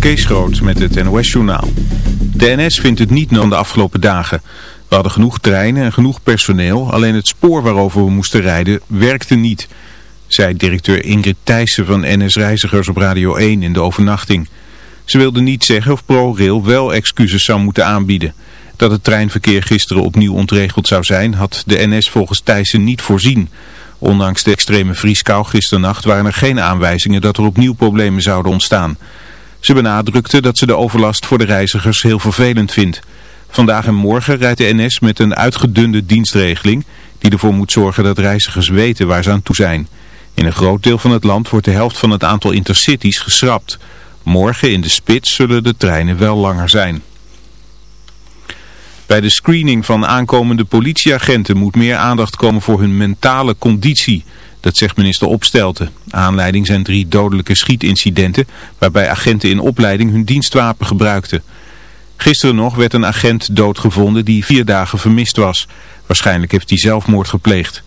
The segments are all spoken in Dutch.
Kees Groot met het NOS-journaal. De NS vindt het niet na de afgelopen dagen. We hadden genoeg treinen en genoeg personeel, alleen het spoor waarover we moesten rijden werkte niet, zei directeur Ingrid Thijssen van NS Reizigers op Radio 1 in de overnachting. Ze wilde niet zeggen of ProRail wel excuses zou moeten aanbieden. Dat het treinverkeer gisteren opnieuw ontregeld zou zijn, had de NS volgens Thijssen niet voorzien. Ondanks de extreme vrieskou gisternacht waren er geen aanwijzingen dat er opnieuw problemen zouden ontstaan. Ze benadrukte dat ze de overlast voor de reizigers heel vervelend vindt. Vandaag en morgen rijdt de NS met een uitgedunde dienstregeling die ervoor moet zorgen dat reizigers weten waar ze aan toe zijn. In een groot deel van het land wordt de helft van het aantal intercities geschrapt. Morgen in de spits zullen de treinen wel langer zijn. Bij de screening van aankomende politieagenten moet meer aandacht komen voor hun mentale conditie. Dat zegt minister Opstelten. Aanleiding zijn drie dodelijke schietincidenten waarbij agenten in opleiding hun dienstwapen gebruikten. Gisteren nog werd een agent doodgevonden die vier dagen vermist was. Waarschijnlijk heeft hij zelfmoord gepleegd.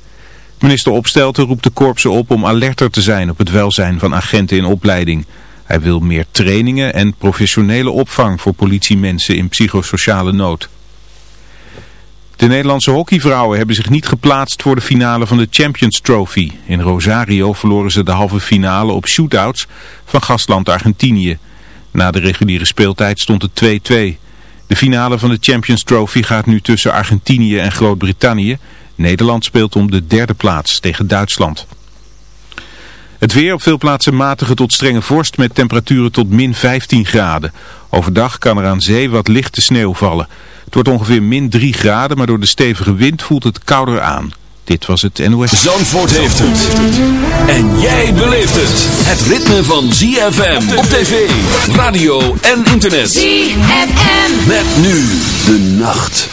Minister Opstelten roept de korpsen op om alerter te zijn op het welzijn van agenten in opleiding. Hij wil meer trainingen en professionele opvang voor politiemensen in psychosociale nood. De Nederlandse hockeyvrouwen hebben zich niet geplaatst voor de finale van de Champions Trophy. In Rosario verloren ze de halve finale op shootouts van gastland Argentinië. Na de reguliere speeltijd stond het 2-2. De finale van de Champions Trophy gaat nu tussen Argentinië en Groot-Brittannië. Nederland speelt om de derde plaats tegen Duitsland. Het weer op veel plaatsen matige tot strenge vorst met temperaturen tot min 15 graden. Overdag kan er aan zee wat lichte sneeuw vallen. Het wordt ongeveer min 3 graden, maar door de stevige wind voelt het kouder aan. Dit was het NOS. Zandvoort heeft het. En jij beleeft het. Het ritme van ZFM op tv, radio en internet. ZFM. Met nu de nacht.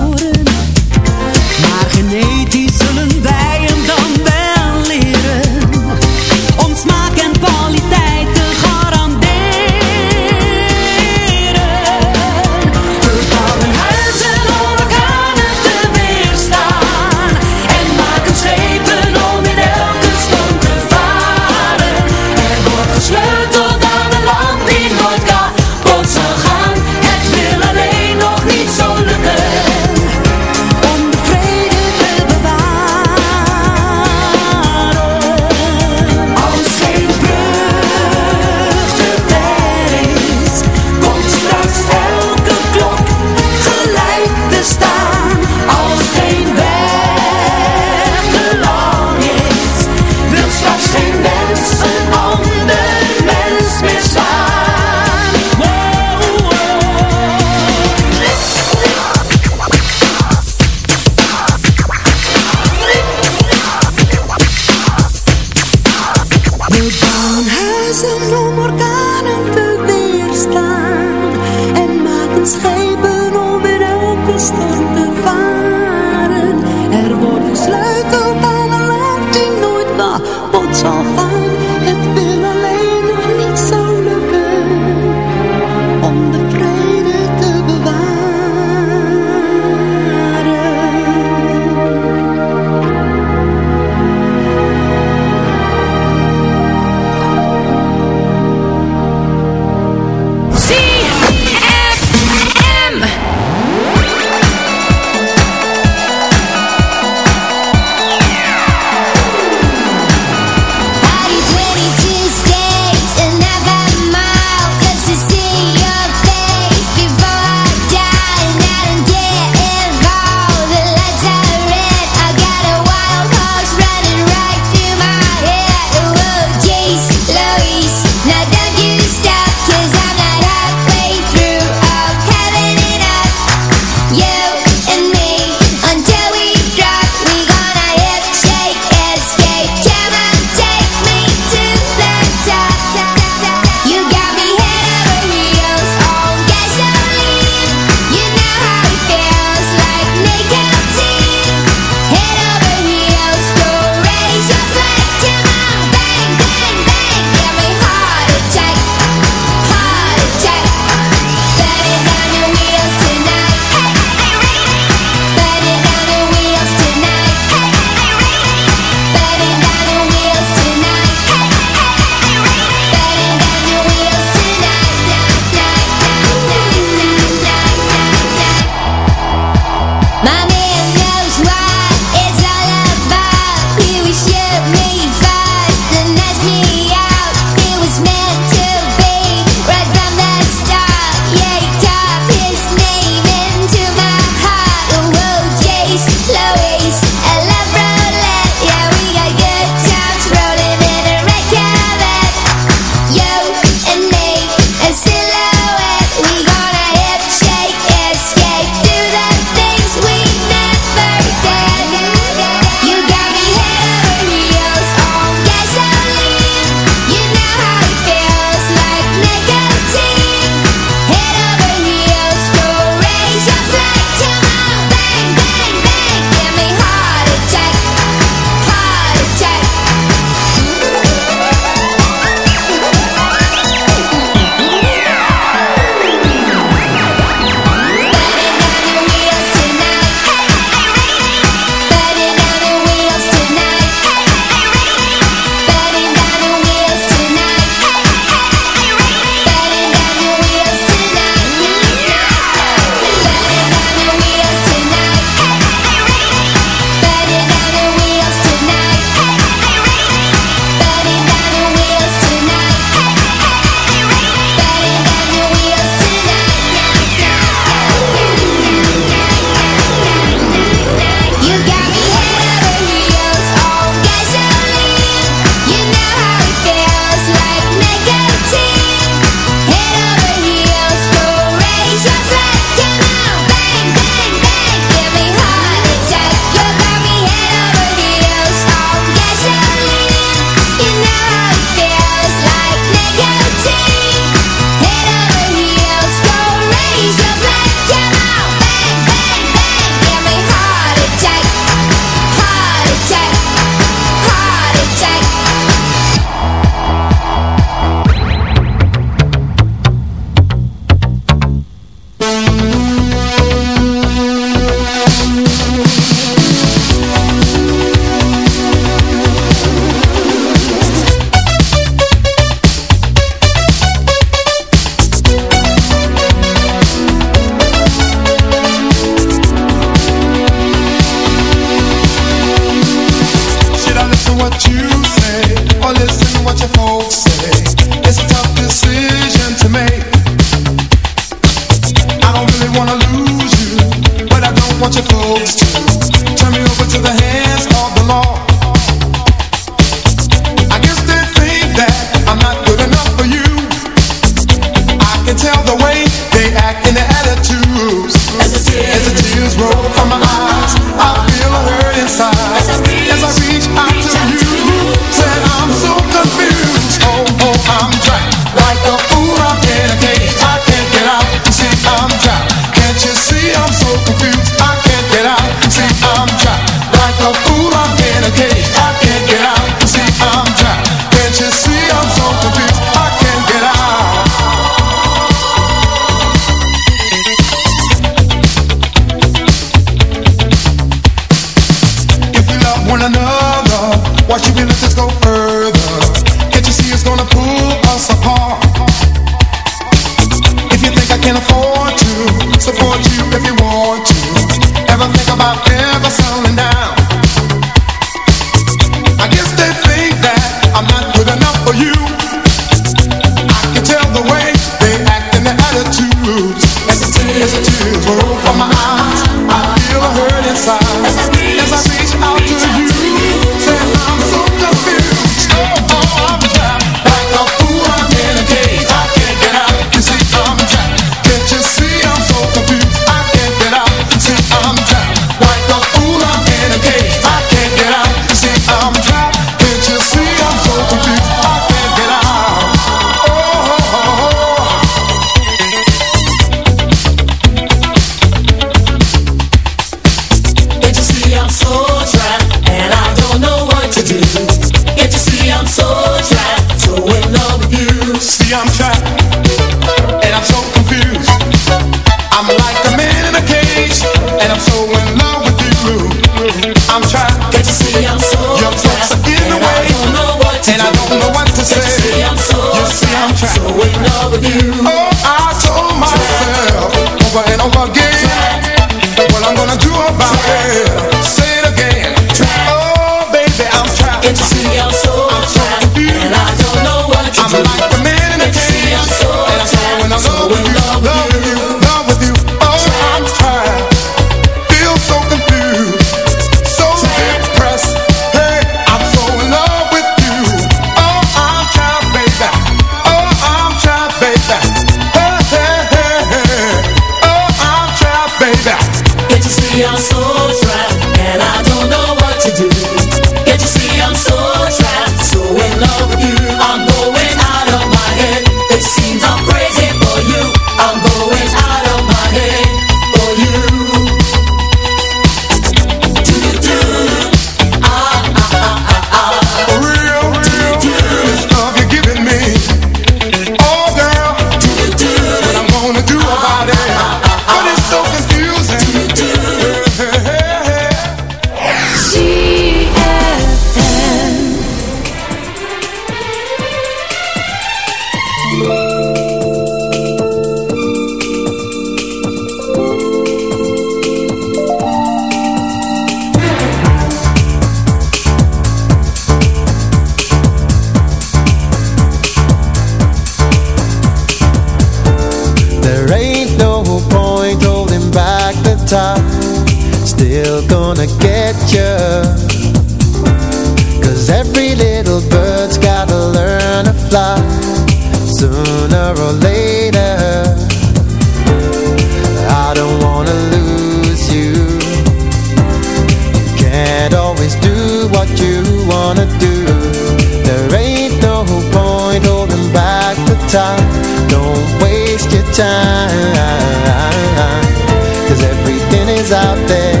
Cause everything is out there.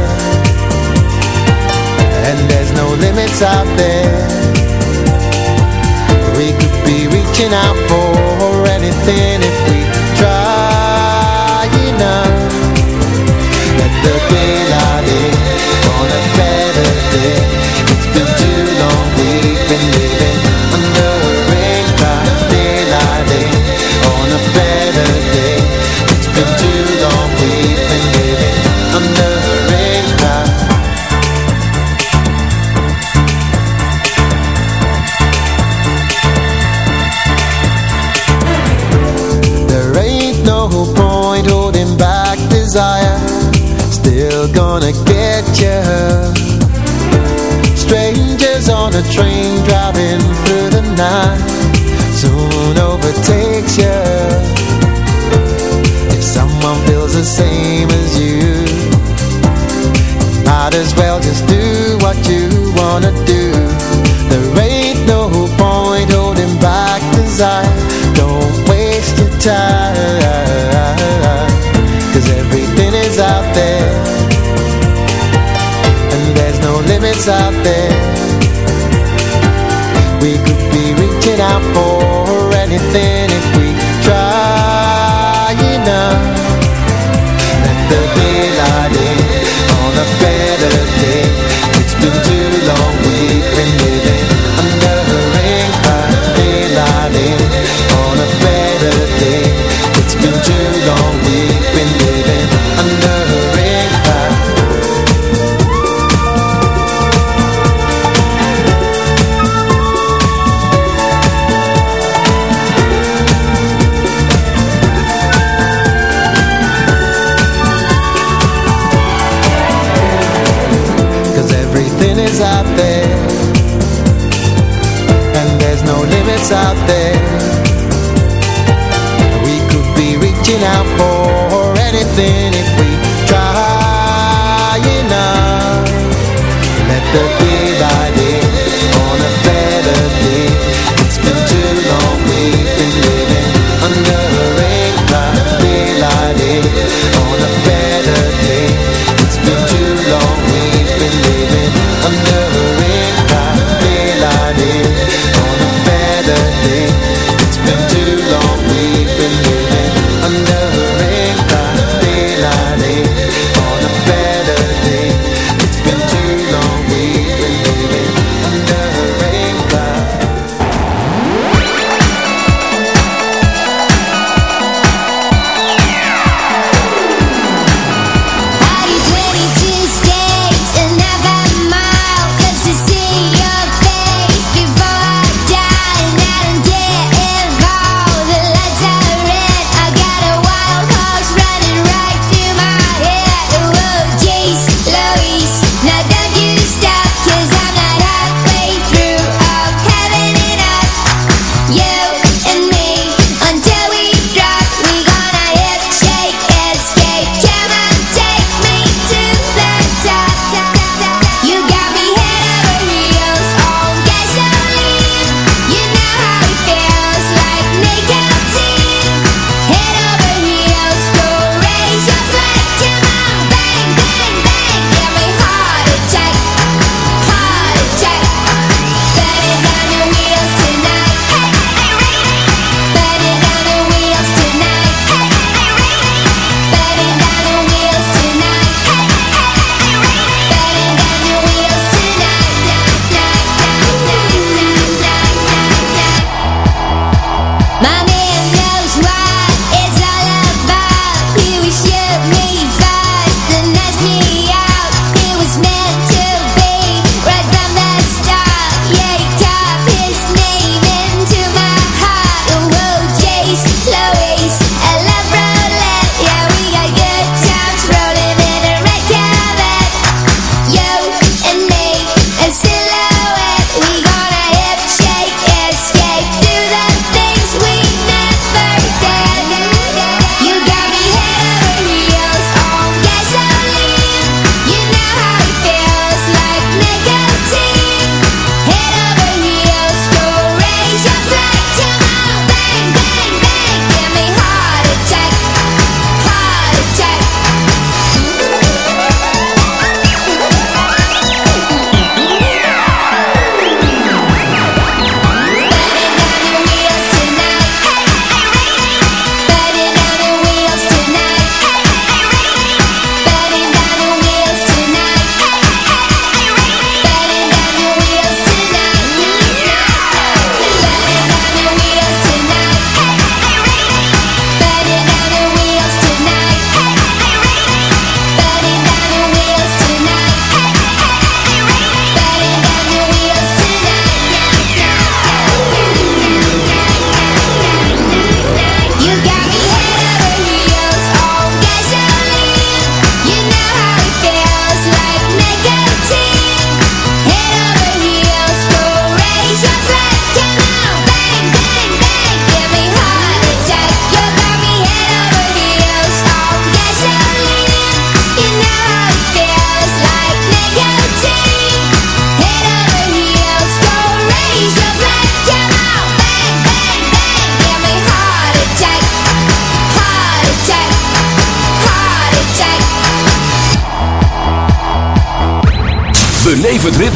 And there's no limits out there. We could be reaching out for anything if we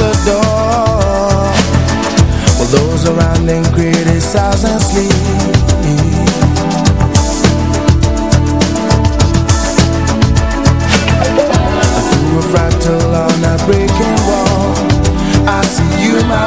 the door. While those around them criticize and sleep. Through a fractal on a breaking wall. I see you my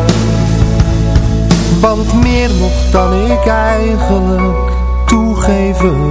Dan ik eigenlijk toegeven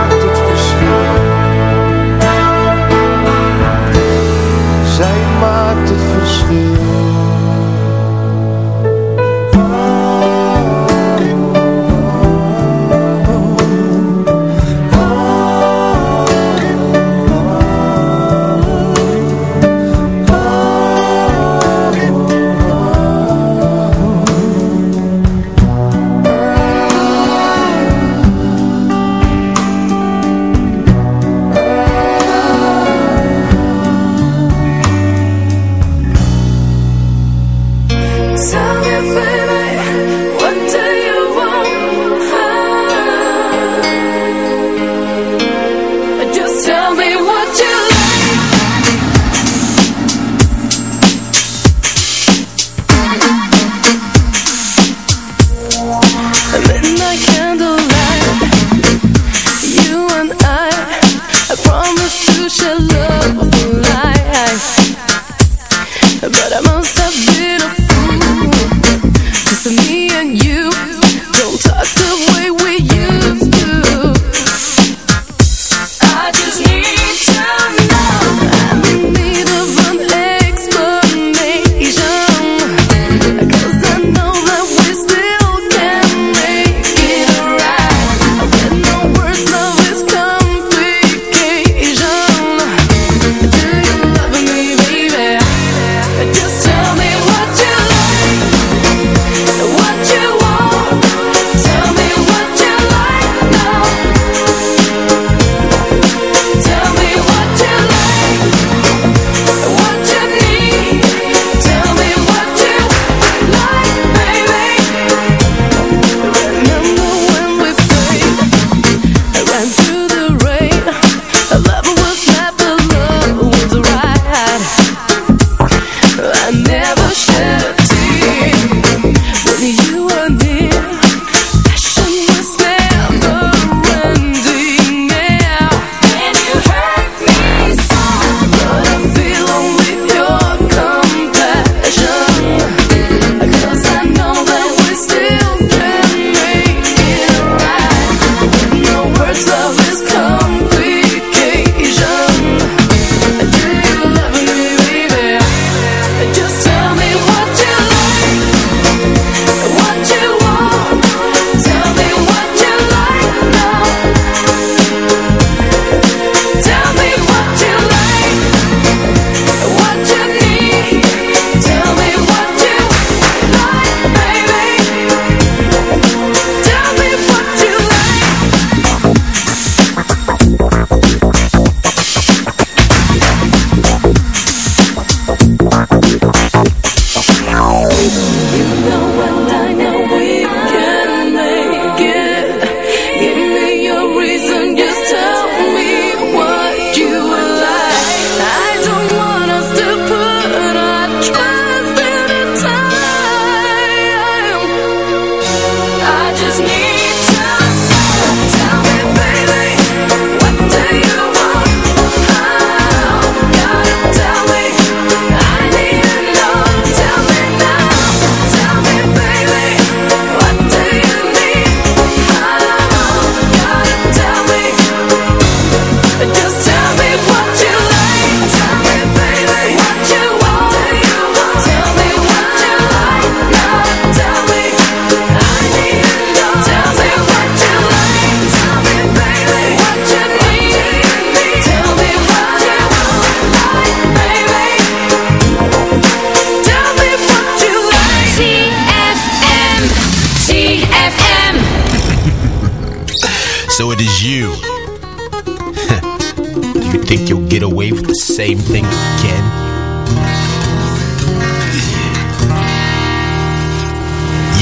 Think you'll get away with the same thing again?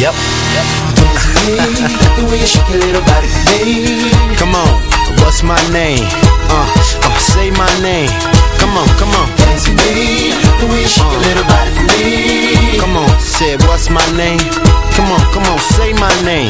Yep. Come on, what's my name? Uh, uh, say my name. Come on, come on. Fancy me, the way you shake your little body for me. Come on, say what's my name? Come on, come on, say my name.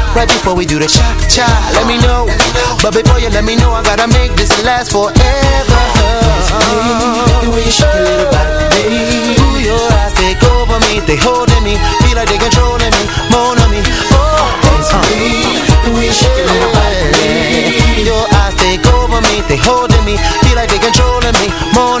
Right before we do the cha-cha Let me know, but before you let me know I gotta make this last forever The way you shake your little body for me. Ooh, your eyes take over me, they holding me, feel like they controlling me, more on me. Oh, Fancy me, the way you shake your little body for me. Your eyes take over me, they holding me, feel like they controlling me, more on me. Oh,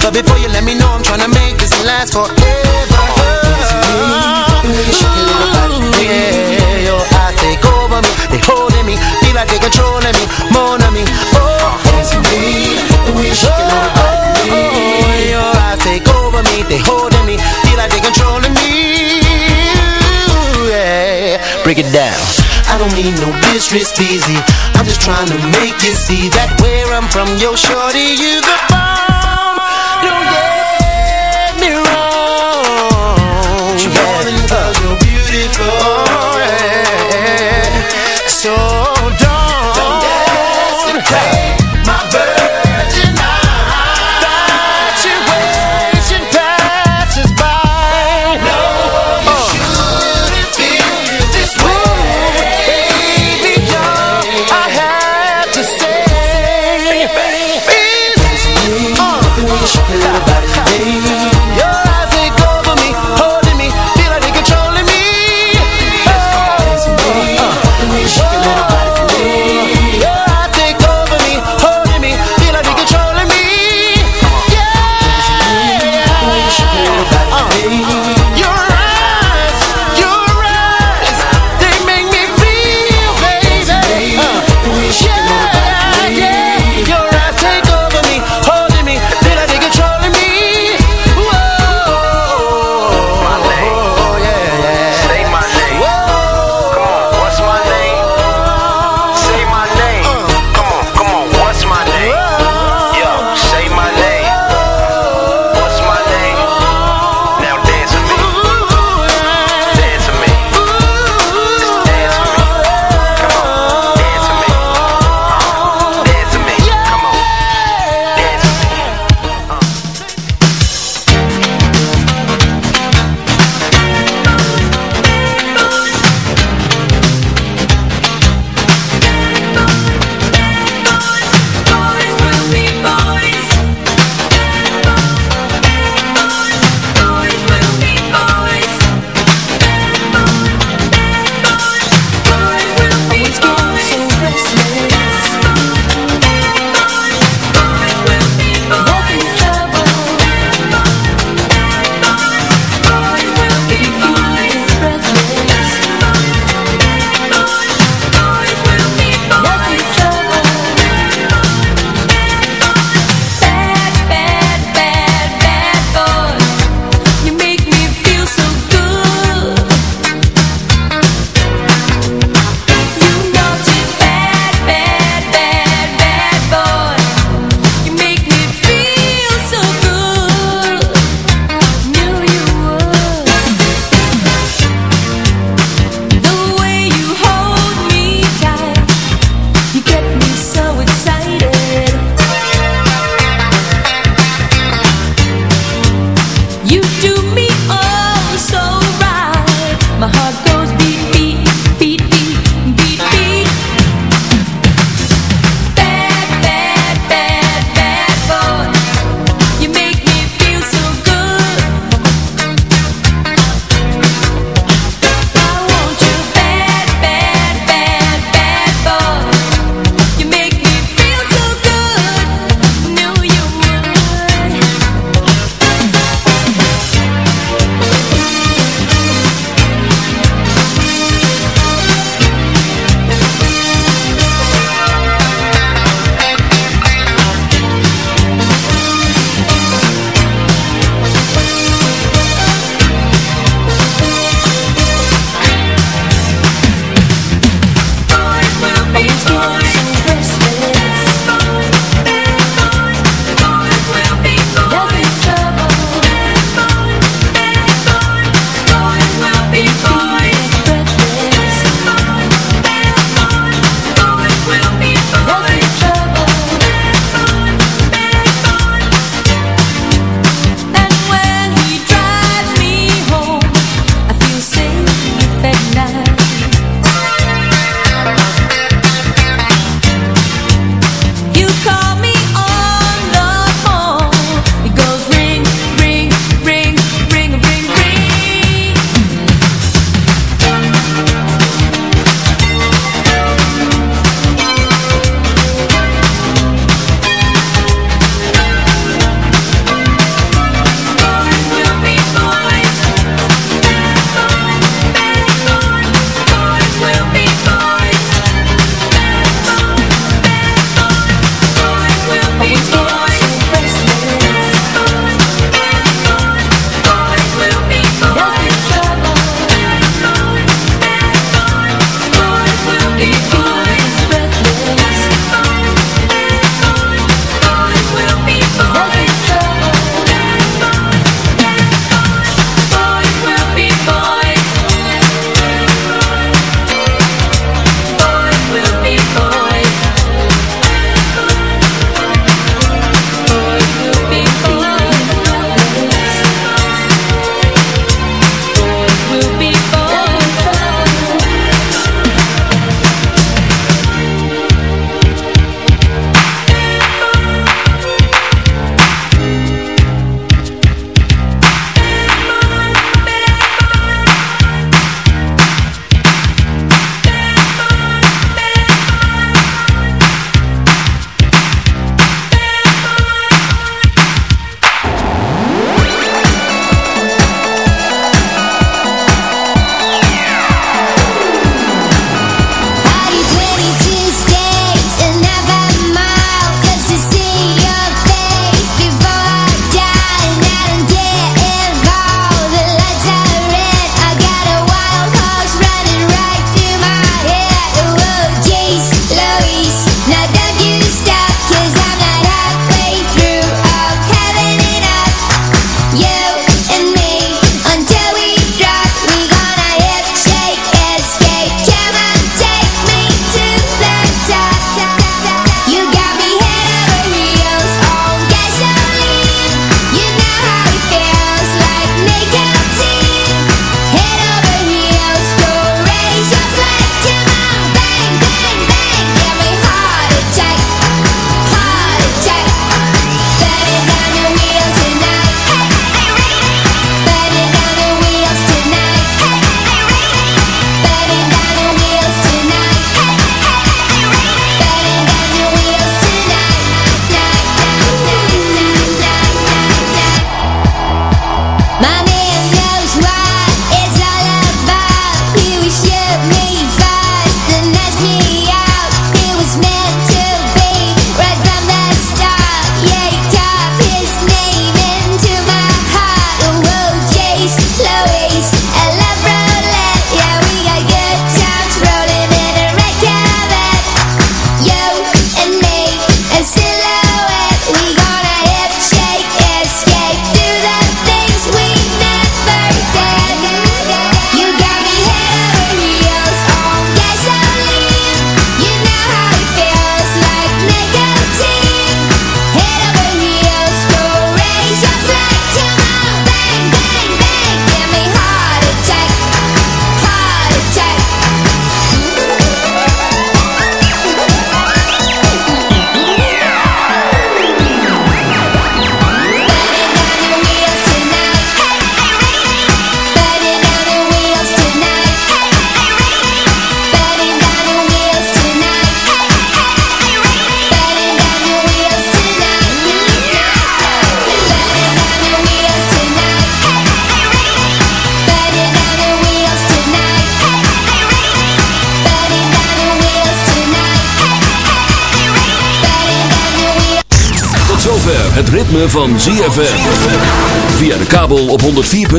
but before you let me know, I'm tryna make this last forever. Yeah, your eyes take over me, they holding me, feel like they controlling me, more than me. Oh, me, your oh, eyes take over me, they holding me, feel like they controlling me. Break it down. I don't need no disrespect, I'm just trying to make you see that where I'm from, yo, shorty, you the bomb.